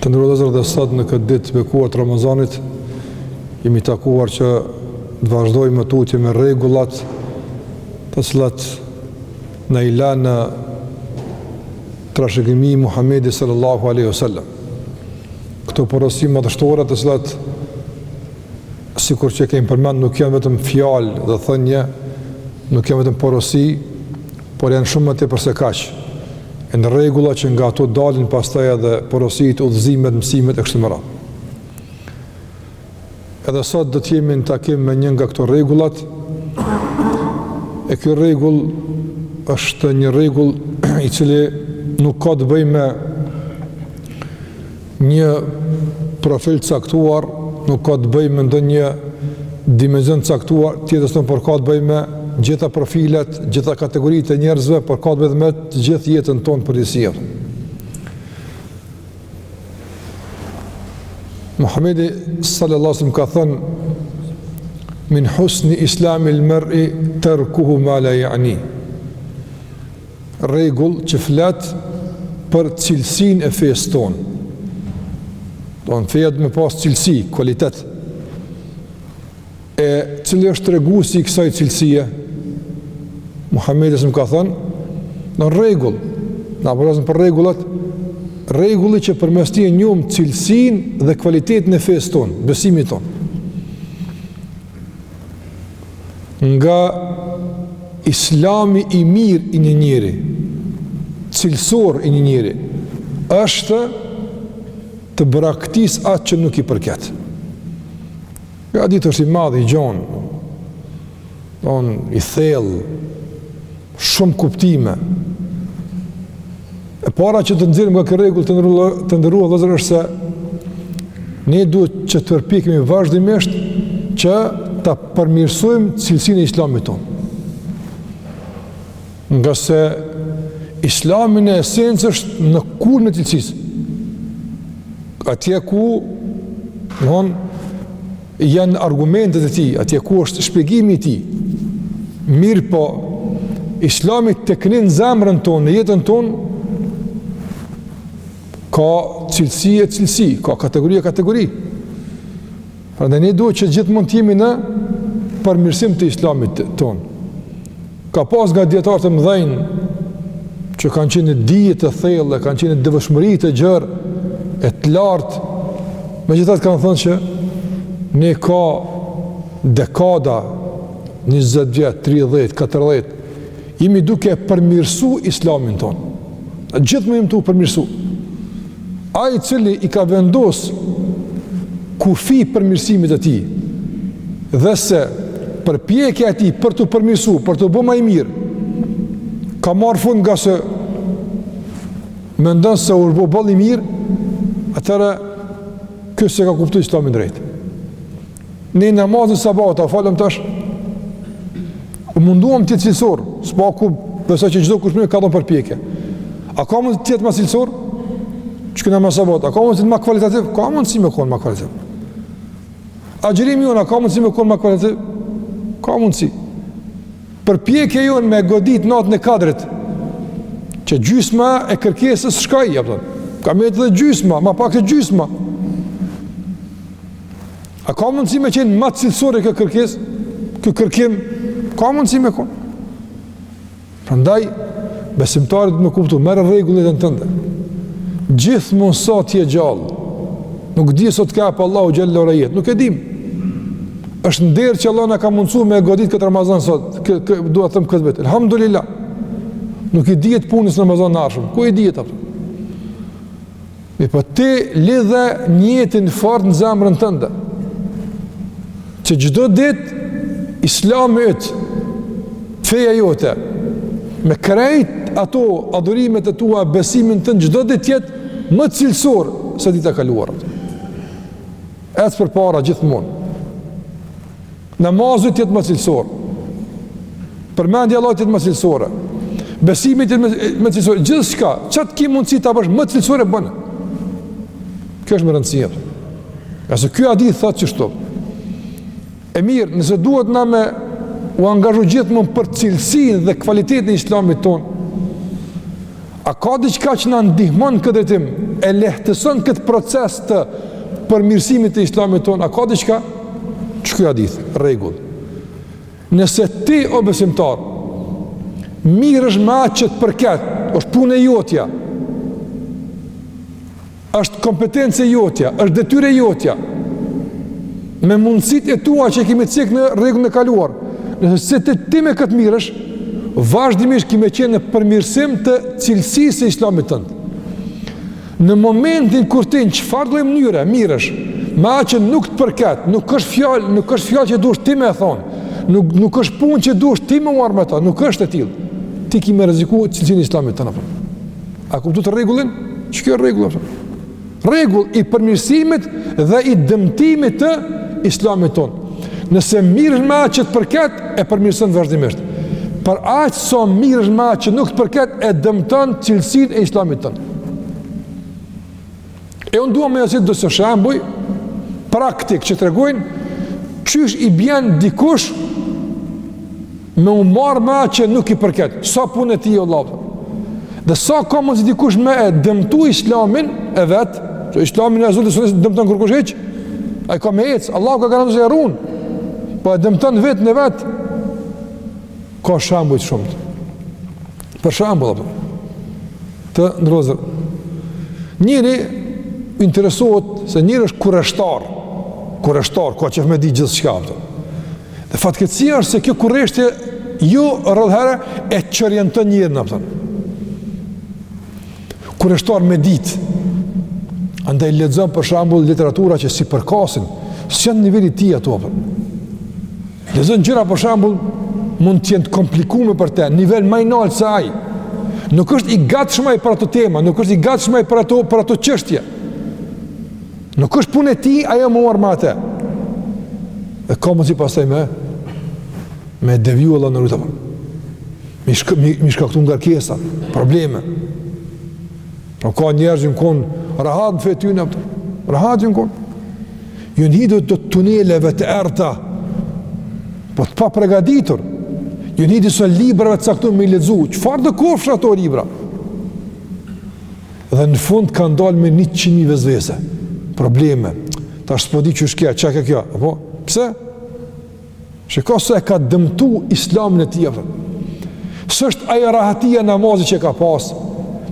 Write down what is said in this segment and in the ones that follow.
Të nderuar vëllezër dhe sot në këtë ditë të bekuar të Ramazanit, jemi takuar që të vazhdojmë tutje me rregullat të cilat na i la në trashëgimi Muhammedi sallallahu aleyhu sallam. Këto porosi madhështore të cilat sikur që kemi përmend nuk janë vetëm fjalë dhe thënie, nuk janë vetëm porosi, por janë shumë më tepër se kaq. Janë rregulla që nga ato dalin pastaj edhe porositë, udhëzimet, mësimet e kështu me radhë. Edhe sot do të jemi në takim me një nga këto rregullat. E ky rregull është një rregull i cili nuk ka të bëjë me Një profil të caktuar nuk ka të bëjë me ndonjë dimension të caktuar, të jetës tonë por ka të bëjë me gjitha profilet, gjitha kategoritë e njerëzve, por ka të bëjë me të gjithë jetën tonë në përgjithësi. Muhamedi sallallahu alaihi wasallam ka thënë min husni islamil mar'i tarkuhu ma la ya'ni. rregull që flet për cilësinë e fesë tonë. Don feja me pas cilësi, kualitet. E cili është treguesi i kësaj cilësie? Muhammedi a.s. ka thënë, një rregull, na po flasim për rregullat, rregulli që përmes tij e njohim cilësinë dhe kualitetin e fesë tonë, besimit tonë. Nga islami i mirë i një njeriu, cilësor i një njeriu, është të braktisë atë që nuk i përket. Ky hadith është i madhë, i gjonë, i thellë, Shumë kuptime. E para që të nxjerrim nga ky rregull të nderuar të nderuar vëllezër është se ne duhet që të përpiqemi vazhdimisht që ta përmirësojmë cilësinë e islamit tonë. Ngase islami në esencë është në kulmin e cilësisë. Atje ku, nëhonë, Janë argumentet e tij, atje ku është shpjegimi i tij. Mirëpo, Islami tek ne në zemrën tonë, në jetën tonë ka cilësi e cilësi, ka kategori e kategori. Prandaj ne duhet që gjithmonë të jemi në përmirësim të Islamit tonë. Ka pas nga dijetarët e mdhenj që kanë qenë në dije të thellë, kanë qenë në devotshmëri të gjerë, e të lartë, megjithatë kanë thënë që ne ka dekada, 20 vjet, 30, 40, jemi duke përmirësu islamin tonë. Gjithmonë jemi tu u përmirësu. Ai i cili i ka vendos kufi përmirësimit të tij, dhe se përpjekja e tij për t'u përmirësu, për t'u bo ma i mirë, ka marrë fund ngase mendon se u bo boll i mirë, atëherë ky s'e ka kuptu islamin drejt. Ne namazin sabahut e falëm tash, u munduam t'jetë cilësor, s'paku për sa që gjithkush ka do përpjekje. A ka mundësi t'jetë ma cilësor? Qeky namaz sabahut, a ka mundësi t'jetë ma kvalitativ? Ka mundësi me konë ma kvalitativ. Agjërimi jonë, a ka mundësi me konë ma kvalitativ? Ka mundësi. Përpjekja jonë me godit natën e kadrit, që gjysma e kërkesës shkaj, ja përdo. Ka mbet edhe gjysma, ma pak se gjysma. A ka mundësi me qenë ma cilësore kjo kërkesë, ky kërkim, ka mundësi me konë. Prandaj, besimtarit me kuptu, merre rregull t'jetës tënde. Gjithmonë sa t'je gjallë, nuk di sa t'ka shkru Allahu xhelle ue ala jetë, nuk e dim. është nder që Allahu na ka mundësu me e godit këtë Ramazan sot, kë, kë, duha thëmë këtë vit. Elhamdulillah, nuk i dihet punës në Ramazanin e ardhshëm, ku i dihet apëtë? Mirëpo ti lidhe nijetin fort në zemrën tënde. Që çdo ditë, islami yt, feja jote, me krejt ato adhurimet e tua, besimin tënd, çdo ditë t'jetë më cilësor se dita e kaluar. Ec përpara gjithmonë. Namazi të jetë më cilësor. Përmendja e Allahut të jetë më cilësore. Besimi të jetë më cilësor. Gjithçka, çka t'ki mundësi ta bësh më cilësore bëne. Kjo është me rëndësi. E nëse ky hadith thotë qështu. E mirë, nëse duhet na me u angazhu gjithmonë për cilësinë dhe kvalitetin e Islamit tonë. A ka diçka që na ndihmon n'këtë drejtim, e lehtëson këtë proces të përmirësimit të islamit tonë? A ka diçka? Qeky hadith, rregull. Nëse ti, o besimtar, merresh me atë që të përket, është punë e jotja, Është kompetencë e jotja, është detyrë e jotja. Me mundësitë e tua që kemi cekë në rregullën e kaluar, nëse pse ti me këtë merresh, vazhdimisht ki me qenë në përmirësim të cilësisë së islamit tënd. Në momentin kur ti në çfarëdo mënyre, merresh me atë që nuk të përket, nuk është fjalë, nuk është fjalë që duhesh ti me e thonë, nuk, nuk është punë që duhesh ti me u marrë me ta, nuk është e tillë, ti ki me rreziku cilësinë e islamit tënd përmë. A kuptut rregullin? Që kjo rregull, rregull i përmirësimit dhe i dëmtimit të islamit tonë. Nëse mirresh me atë që të përket, e përmirëson vazhdimisht. Për aq sa mirresh me atë që nuk të përket, e dëmton cilësinë e islamit tonë. E unë dua me i qit disa shembuj praktik që tregojnë qysh i bjen dikush me u marr me atë që nuk i përket. S'a punë e tij, o vlla. Dhe sa ka mundsi dikush me e dëmtu islamin e vet, se islamin e Zotit s'e dëmton kërkush hiç, ai ka me ec, Allahu ka garantu se e run, po e dëmton veten e vet, ka shembuj të shumtë. Për shembull, a kupton, të nderuar vëllezër, njeri interesohet se njeri është kureshtar, kureshtar, ka qef me ditë gjithçka, a kupton, dhe fatkeqësia është se kjo kureshtje jo rrallëherë e çorienton njerin, a kupton, kureshtar me ditë, andaj lexon për shembull literatura që s'i përkasin, s'janë niveli i tij ato, a kupton, Lexon gjëra për shembull mund të jenë të komplikume për te, nivel ma i naltë se ai. Nuk është i gatshëm ai për ato tema, nuk është i gatshëm ai për ato, për ato çështje. Nuk është punë e tij ajo me u marr me te. Dhe ka mundsi pastaj me, me deviju Allahu na rujt. Me i, shka, me i, me i shkaktu ngarkesa, probleme. Pra ka njerëz janë konë, rahat në fe t'tyne, rahat janë konë. ju kanë hi do tuneleve të errta, po të papregatitur, ju kanë hi disa librave të caktum me i lexu, çfarëdo qofshin ato libra. Dhe në fund kanë dalë me njëqind mijë vesvese, probleme, tash s'po di qysh kjo, çka ke kjo, apo, pse? Shiko sa e ka dëmtu islamin e tij, a kupton. S'është ajo rahatia e namazit që e ka pas,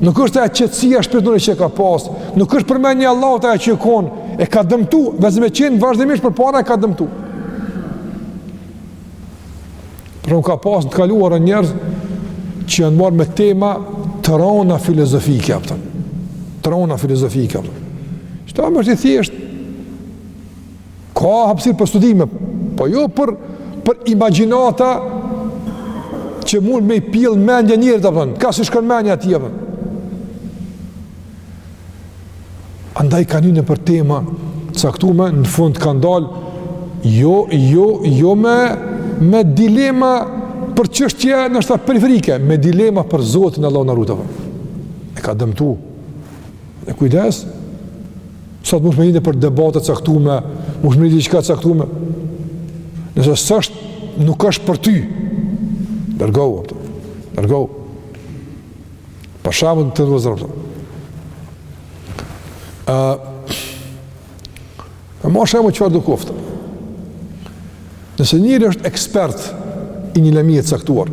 nuk është ajo qetësia shpirtnore që e ka pas, nuk është përmendja e Allahut ajo që u kon, e ka dëmtu, vend se me qenë vazhdimisht përpara e ka dëmtu. Por sa ka pas në të kaluarën njerëz që janë marrë me tema të rona filozofike, a kupton. Të rona filozofike, a kupton. Islami është i thjeshtë, Ka hapësirë për studime, po jo për, për imagjinata që mund me i pjell mendja njerit, a kupton, ka s'i shkon mendja atij, a kupton. Andaj kanë hi nëpër tema t'caktume, në fund kanë dalë, jo, jo, jo me, me dilema për çështje nashta periferike, me dilema për Zotin Allahu na rujtë. E ka dëmtu. E kujdes, Sot mund të mendojmë për debate të caktuara, mund të mendojmë diçka të caktuar. Nëse s'është, nuk është për ty. Largohu, a kupton. Largohu. Për shembull, ë, e mo shembull çfarëdo koftë. Nëse njeri është ekspert i një lëmie të caktuar,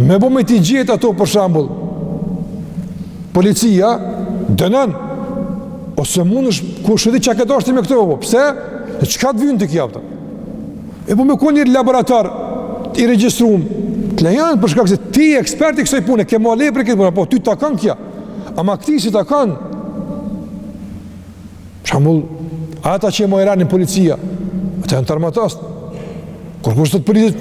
Me bo me ti gjithë ato për shembull, policia dënon, ose mundet kushedi çka ke dashtë me këto, po, pse? Çka të vyn ty kjo, a kupton? E po me kon një laborator i regjistrum, të lejojnë për shkak se ti ekspert i kësaj pune, ke marrë leje për këtë punë, po ty të takon kjo, ama këtij s'i takon, Për shembull, ata që e majnë renin policia, ata janë t'armatost. Kurkush s'i thot policit,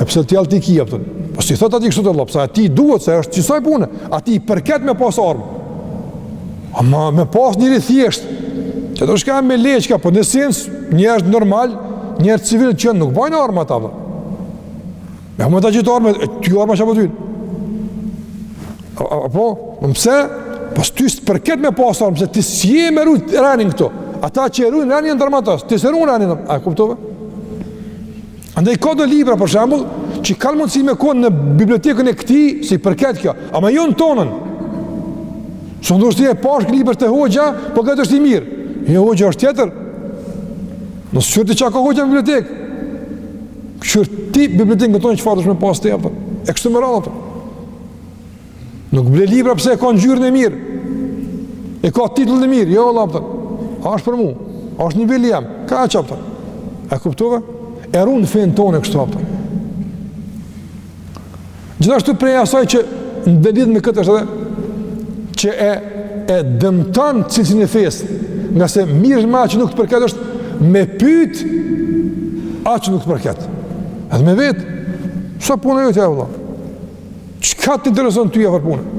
e pse ti allti ki, a kupton? Po s'i thot atij kështu vëlla, pse atij duhet se është çisoj pune, atij i përket me pas armë. Ama me pas njeri i thjeshtë. Që do shka me lecka, po në sens njerëz normal, njerëz civil që nuk bajnë armë ata, a kupton. Me hëmë të gjithë armë, e ti armë çka po do ti? Apo, e pse, po ty s'të përket me pas armë, pse ti s'je me rujt renin këtu. Ata që e rujnë renin janë t'armatost, ti s'e run renin, a e kuptove? Andaj ka do libra, për shembull, që kanë mundësi me konë në bibliotekën e këtij, se i përket kjo, ama jo në tonën. Së ndurës ti e pashë një libër te hoxha, po ky është i mirë. Jo, hoxha është tjetër. Mos kqyr ti çka ka hoxha në bibliotekë. Kqyr ti bibliotekën tonë çfarë është me pas ti, a kupton, e kështu me radhë, nuk ble libra pse e ka ngjyrën e mirë, e ka titullin e mirë, jo, vëlla, a kupton, a është për mu, a është niveli jem, kaq, a kupton, e kuptove, e run fenë tone kështu, a kupton. Gjithashtu prej asaj që ndërlidhet me këtë është edhe që e, e dëmton cilësinë e fesë, ngase mirresh me atë që nuk të përket është me pyt atë që nuk të përket. Edhe me vet, s'o puna jote vëlla? Çka të intereson ty ajo punë?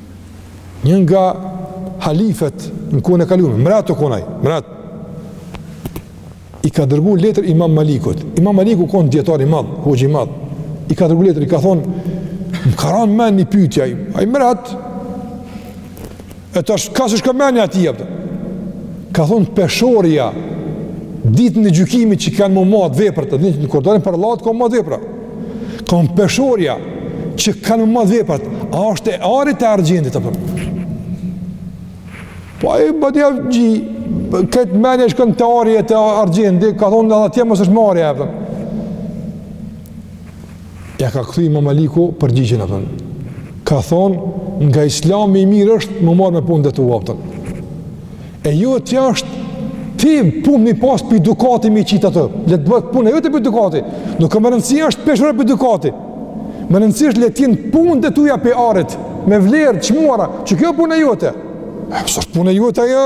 Një nga halifët në kohën e kalume, mret u kon ai, mret, i ka dërgu letër imam Malikut. Imam Maliku u kon dijetar i madh, hoxhë i madh. I ka dërgu letër, i ka thonë, m'ka ra n'men një pytje, ai mret, e tash kah s'i shkon menja atij, a kupton. ka thonë, peshorja, ditën e gjykimit që kanë me u matë veprat, të ditë në kordonin për latë, ka matë vepra, Kon peshorja që kanë me mat veprat, a është e arit e argjendit, a kupton? Po ai po dia gji, kët mendja i shkon te ari e te argjendi, ka thonë edhe atje mos është me ar ajo, a kupton. Ia ka kthy Imam Maliku përgjigjen, a kupton. Ka thonë nga Islami i mirë është m'u marr me punët e tua, a kupton. E jotja është, ti punë me pas prej dukati m'i qitë atë, le të bëhet puna jote prej dukati, nuk o me rëndësi a është peshorja prej dukati, me rëndësi është le t'jenë punët e tuja prej arit, me vlerë, të çmuara, që kjo punë e jote, e s'është punë e jote ajo,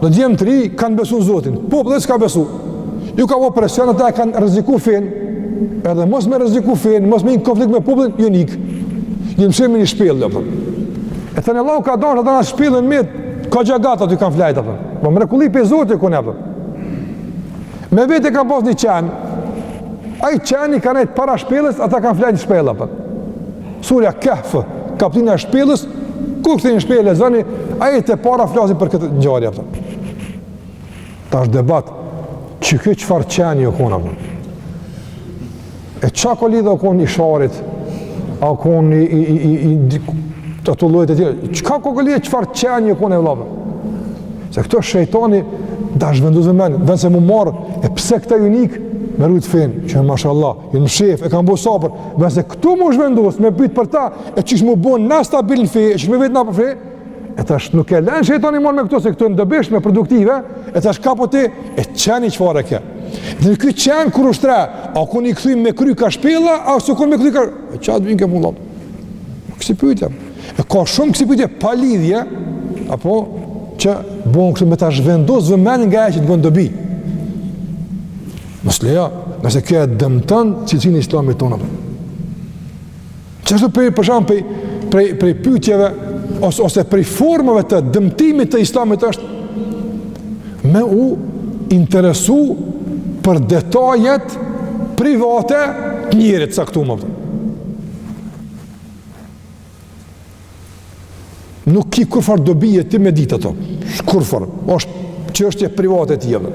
Në djemë të ri kanë besu në Zotin, po përdo që ka besu. Ju ka po presion ata e kanë rëziku fin, edhe mos me rëziku fin, mos me një konflikt me publin, ju nikë. Një mësemi një shpil, dhe përdo. E të në lau ka dorë, ata në shpilën me, ka gjë gata të kanë flajta, përdo. Po më rekulli për Zotin, ku ne, përdo. Me vetë e kanë pos një qenë, a i qenë i kanë e para shpilës, ata kanë flajtë shpilë, përdo. Surja Kehf, kaptina e shpellës, kur t'ktheheni n'shpi lexoni, ajetet e para flasin për këtë ngjarje, a kupton. Tash debat, që ky çfarë qeni o kon, a kupton. E çka ka lidhje o kon i Sharrit, o kon i, i, i, i, i të ato llojet e tjera, çka ka lidhje çfarë qeni o kon o vlla. Se këto shejtani ta zhvendos mendjen, dhe se m'u marr, e pse këta kanë ikë, me rujtë fenë, që e mashallah, Janë mshef, e kanë bo sabër, me se këtu më është vendosë, me bitë për ta, e qysh m'u bo na stabil në fe, e qysh me vetë na për fe, e tash nuk e len shejtani m'u marr me këto, se këto janë dobishme, produktive, e tash kape ti, e qeni çfarë ke. Dhe ky qen kur u shtri, a u kon i kthym me kry kah shpella, a s'u kon me kry kah... E çka t'vyn ke mund latë? Kësi pyjtja. E ka shumë kësi pyjtja pa lidhje, apo që bon kështu me ta zhvendosë vëmendjen nga ajo që të bën dobi. Mos lejo, nëse kjo e dëmton cilësinë e Islamit tonë. Kështu për shembull prej pyetjeve ose ose prej formave të dëmtimit të Islamit është me u interesu për detajet private të njerit t'caktum, a kupton. Nuk ki kurrfar dobie ti me ditë ato. Kurrfar, është çështje private e tij edhe.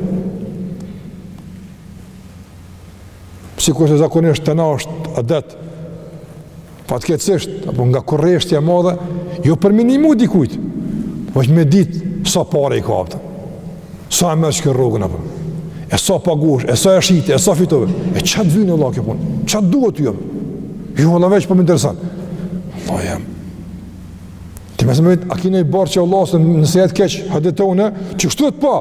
Sikurse zakonisht te na është adet, fatkeqësisht, apo nga kureshtja e madhe, jo për me i ndihmu dikujt, është me ditë sa pare i ka a kupton. Sa e merr që kërë rrogën, apo. E sa paguhesh, e sa e shite, e sa fitove. E çka t'vyn, vlla, kjo punë? Çka t'duhet ty, apo? Jo, vallah, veç, po më intereson. Allah, jam. Ti me se me vetë, a kin borxhe vlla, se nëse je keq, hadit të une, që kështu e të pa.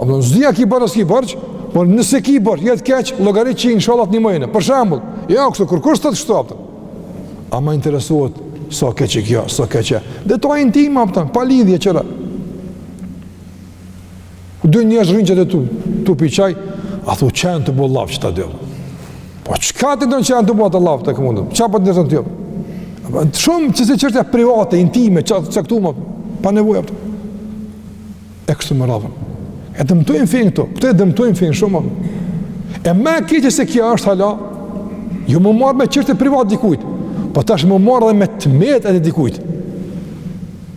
A më nëzdi, a ki borxh, a s'ki borxhe, po nëse ki borxh, je keq, llogarit që inshallah t'nimojmë. Për shembull, jo, kështu, kur kështë të të shtu, apo. A më interesohet, sa keq kjo, sa keq. Dhe to e në tim, apo, pa lidhje gjëra. Kur dy njerëz rrinë gjatë tu, tu pi çaj, a thu çka janë tu bo llaf kta dy. Po çka ti don çka janë tu bo llaf të këmund. Çfarë po të intereson ty? Po shumë çse çështje private, intime, çka të caktuam pa nevojë. E kështu me radhë. E dëmtojnë fenë këto, këto e dëmtojnë fenë shumë. E ma keq se kjo është hala, jo me u marrë me çështje private t'dikujt, po tash me u marrë edhe me të metat e dikujt.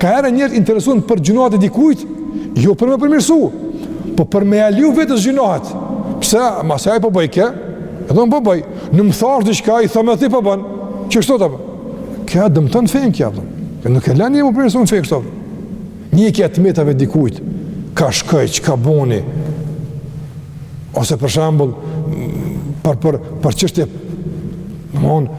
Ka herë njerëz interesohen për gjynahet e dikujt, jo për me përmirësu, po për me ia leju vetes gjynahet. Pse, masi ai po bën kët? Edhe un po bëj. Në më thashtë diçka i them edhe ti po bën. Qështu apo? Kjo dëmton fenë kjo apo? Kjo nuk e len me përmirësu fenë kështu. Ndjekja e të metave t'dikujt ka shkoi çka boni. Ose për shembull për për për çështje domthon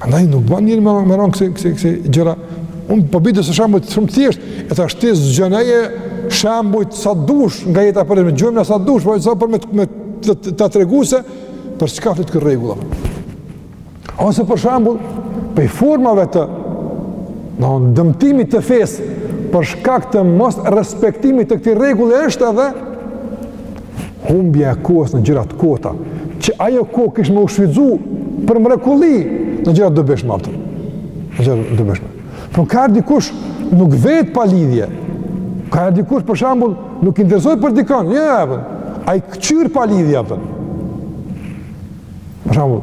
Prandaj nuk bën njeri me me ra n'kësi, kësi, kësi gjëra. Unë po bi disa shembuj shumë të thjeshtë, e tashti zgjanoje shembujt sa dush nga jeta apo, me gjëmë në sa dush, po e sa për me, me të, të, të tregu se për çka flet ky rregull. Ose për shembull, prej formave të domethonë dëmtimit të fesë, për shkak të mosrespektimit të këtij rregulli, është edhe humbja e kohës në gjëra të kota, që ajo kohë kish me u shfrytëzu për mrekulli në gjëra të dobishme ato. Në gjëra të dobishme. Po ka herë dikush nuk vet pa lidhje. Ka herë dikush për shembull nuk interesohet për dikon, jo, ja, ja, ai kqyr pa lidhje apo. Për shembull,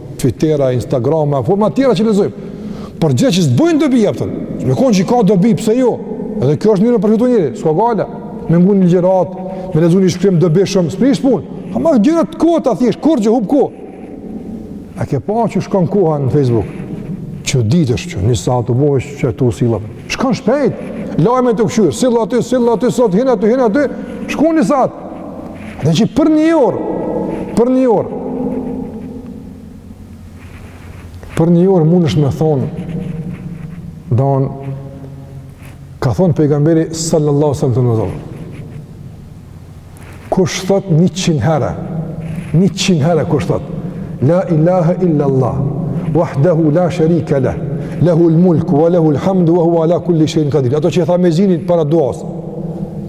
Twittera, Instagrama, e forma tjera që lexojmë. Por gjëra që s'bëjnë dobi jepëtën. Me konë që ka dobi, pëse jo? Edhe kjo është mirë me përfitu njeri, s'ka gajle. Me ngu një ligjëratë, me lexu një shkrim t'dobishëm, s'prish punë. Ama gjëra të kota thjesht, kurgjë hup kohë. A ke pa qysh shkon koha në Facebook? Që ditë është që, një sahat bojsh që tu u sillë. Shkon shpejt, lajme tu kqyrë, sillu aty, sillu aty, sot, hin aty, hin aty, shkon një sa Dhe që për një orë, për një orë, për një orë mundesh me thonë, domethonë, ka thonë pejgamberi sallallahu sallam të nëzohë, kush thot njëqind herë, njëqind herë kush thot, la ilaha illa Allah, wahdahu la sharika la, lehu l'mulku, wa lehu l'hamdu, wa hua ala kulli shejin kadir, ato që i tha muezini para duasë,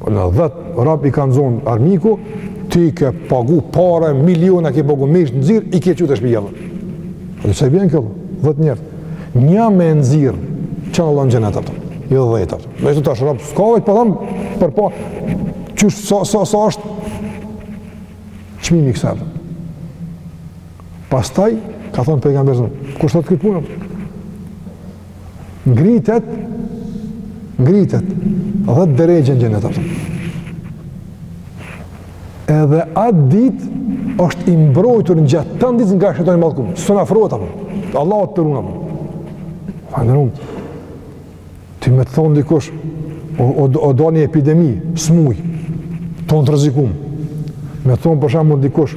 Në dhetë rob i kanë zonë armiku, ti ke pagu pare, miliona ke pagu me i nxjerrë, i ke çu te shpija. Dhe se bjenë kjo, dhetë njerëz. Nja me nxjerrë, që në lënë xhenet ato, i jo dhetë ato. Dhe që të është rap, s'ka veç, po dhëmë, për po, qështë, sa, sa, sa është, çmimi kësaj Pastaj, ka thonë pejgamberi sa, kush thot këtë punë? ngritet ngritet 10 derexhe në xhenet atje. Edhe atë ditë është i mbrojtur gjatë tan ditës nga shejtani i mallkum, s'të afrohet apo, Allahu të run apo. Fa në rumë, ti me të thonë dikush, o, o, o ka një epidemi, smujë, tanë të rrezikum, me të thonë për shembull dikush,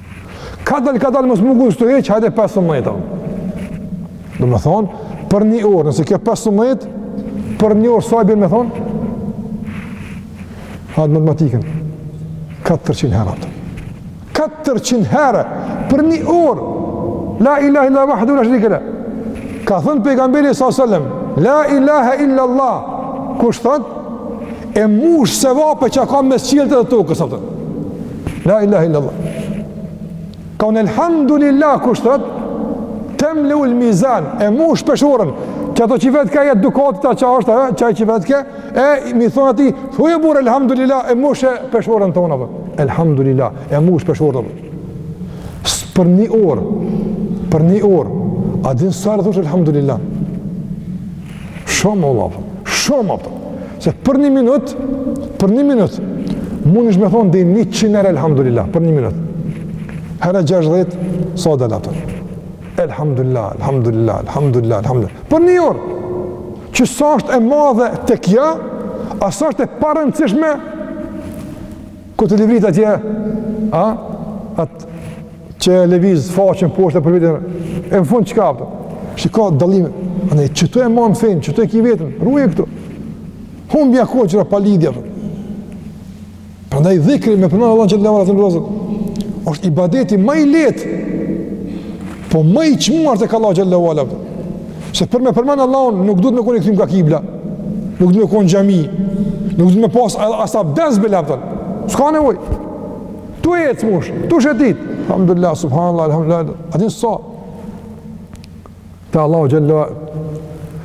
Kadal, kadal, mos më guzë të heqë, hajde 15 anë. Domethonë, për një orë, nëse kjo 15, për një orë, sa i bjen me thonë? Hadë matematikën, 400 herë atë. 400 herë, për një orë, la ilahe illa vahdehu la sherike leh. Ka thënë pejgamberi s.a.s. La ilahe illa Allah, kush thotë? E mush sevape çka mes qiellit e tokës, apëtën. La ilaha illallah. Ka unë elhamdulillah kush thot, temleul mizan, e mush peshoren, që ato që vetë ka jetë dukatit ta që është, që a që vetë ke, e mi thonë ati, thuj bre burrë elhamdulillah, e mush peshoren të unë, elhamdulillah, e mush peshoren. Se për një orë, për një orë, a din sa herë thush elhamdulillah. Shumë, Allah, shumë, Allah. Se për një minut, për një minut, mundesh me thonë dhe njëqind herë elhamdulillah, për një minut. Herë 60, sa del atëherë. Elhamdulillah, elhamdulillah, elhamdulillah, elhamdulillah. Për një orë, që sa është e madhe tek ja, a sa është e parëndësishme, Ku të lëvrit atje, a? Atë që e lëviz faqen poshtë e përpjetë, e në fund çka pate? Shiko dallime? A ne, që të e manë fenë, që ta e ki veten, ruje këtu. Humbja kohë qëra pa lidhje, pra. Prandaj dhikri me përmend Allahun qëtë levarat të në rëzët, është ibadeti ma i lehtë Po më i çmuar tek Allahu xhallahu ala. Se për me përmend Allahun nuk duhet me kon i kthym ka kibla. Nuk duhet me kon xhami. Nuk duhet me pas as abdes me laptu. S'ka nevoj. Tu ecë munësh, tu shëtit. Alhamdulillah, subhanallah, alhamdulillah. A din sa? Te Allahu xhallahu ala.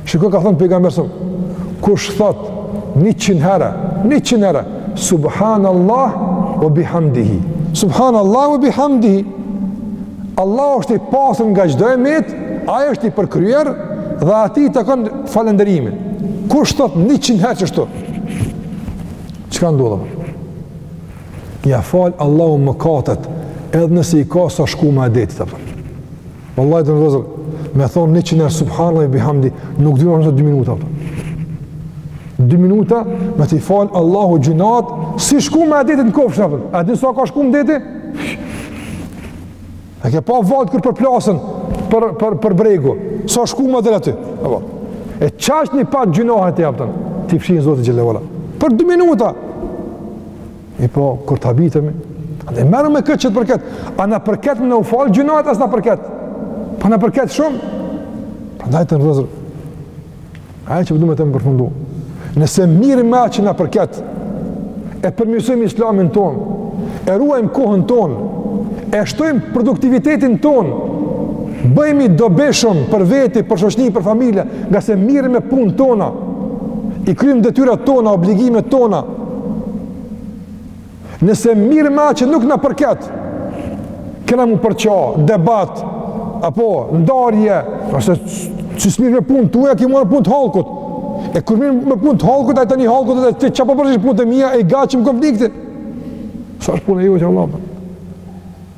Shiko çka thënë pejgamberi sa. Kush thot 100 herë, 100 herë, subhanallah wa bihamdihi. Subhanallah wa bihamdihi. Allahu është i pastër nga çdo e metë, ai është i përkryer dhe atij i takon falënderimi. Kush thot 100 herë qështu? Çka ndodh? Ia fal Allahu mëkatet, edhe nëse i ka sa shkuma e detit. Wallahi do të thotë, me thonë 100 herë subhanallahu bihamdi, nuk duhet të thotë 2 minuta. 2 minuta me t'i fal Allahu gjynahet, si shkuma e detit në kofshin. A di sa ka shkumë deti? A ke pa valët kur përplasën për, për, për bregu? Sa shkumë del aty? E qaq ni paç gjynahet e jaftën, t'i fshin Zoti xhelle ve ala. Për dy minuta! E po, kur të habitemi, andej merrem me këtë që të përket, a na përket me na u fal gjynahet, a s'na përket. Po na përket shumë. Prandaj të në rëzër. Ajo që po du me të me përfundu. Nëse mirrem me atë që na përket, e përmirësojmë islamin tonë, e ruajmë kohën tonë, e shtojmë produktivitetin tonë, bëhemi të dobishëm për veti, për shoqni, për familje, ngase mirrem me punë tona, i kryjmë detyrat tona, obligimet tona, Nëse mirrem me atë që nuk na përket, kena m'u përça, debat, apo ndarje, ose kur s'mirresh me punë tuja, ki m'u marrë me punë të hallkut, e kur mirresh me punë të hallkut, ai tani hallku, e ça po përzihesh n'punë të mija, e i nxisim konfliktin. S'është punë e jotja vlla,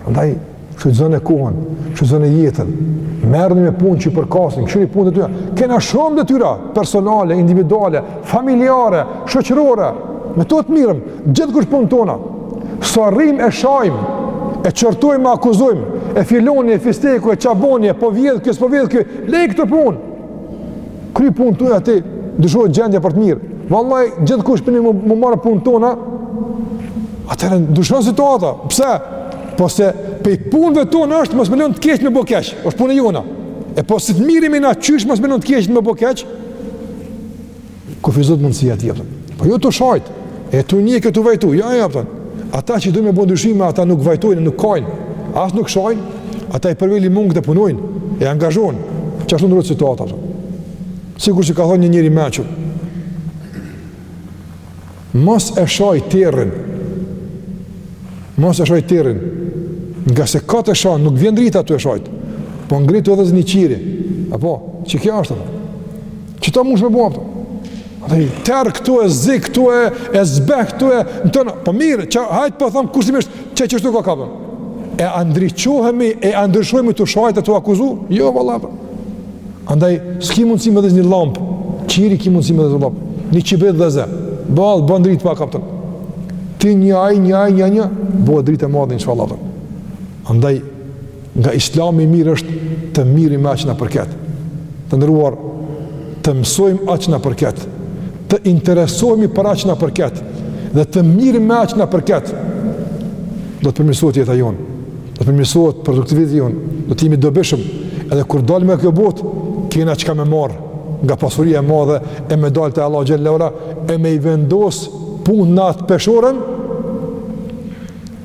Prandaj, shfrytëzoni kohën, shfrytëzoni jetën. Merrni me punë që ju përkasin, kshirni punët e juja. Kena shumë detyra, personale, individuale, familjare, shoqërore, me to të mirrem, gjithkush punë tona. Sa rrim e shajmë, e qërtojmë, e akuzojmë, e filani, e fisteku, e ça boni, e po vjedh ky, s'po vjedh ky, lej këto punë. Kry punët tua ti, ndryshohet gjendja për të mirë. Vallai gjithkush pe nim, m'u marrë me punë tona. Atëherë ndryshon situata. Pse? Po se pe punëve tona është mos më lënë të keq me bë keq. Është punë e jona. E po se të mirremi na qysh mos me lonë të keqin me bë keq. Kufizot mundësia e tij. Po jo tu shajt. E tu nejt këtu tu vajtu, ja, ja, kupton. Ata që i dojnë me bo ndryshime, ata nuk vajtojnë, nuk kajnë, as nuk shajnë, ata i përvjelin mangët e punojnë, angazhohen, që ashtu ndrrohet situata, kupton. Sikur që ka thonë një njeri i meçëm, mos e shaj terrin, mos e shaj terrin, ngase ka të shanë, nuk vjen drita tu e shajt, po ngrihu dheze një qiri, apo, qikjo është, apo, qita munesh me bo, kupton, Dhe terr këtu e zi, këtu e, e zbe, këtu e në tënë, po mirë, që, hajtë po thomë kushtimisht, që qishtu, a kupton. E a ndryshohemi, e a ndryshohemi tu shajtë e tu akuzu? Jo, valla, për. Andaj, s'ki mundësi me dhezë një lampë, qiri ki mundësi me dhezë një lampë, një qibrit dheze, bile, bon dritë pak, kupton. Ti një, ai një, ai një, ai një, bohet dritë e madhe, një që valla, për. Andaj, Nga Islami i mirë është të mirremi me at çka na përket. Të nderuar, të mësojmë at çka na përket, të interesohemi për at çka na përket dhe të mirremi me at çka na përket. Do të përmirësohet jeta jonë, do të përmirësohet produktiviteti jonë, do të jemi të dobishëm edhe kur dalim nga kjo botë, kena çka me marrë nga pasuria e madhe e me dalë te Allahu xhelle ve ala e me i vendos punët në atë peshoren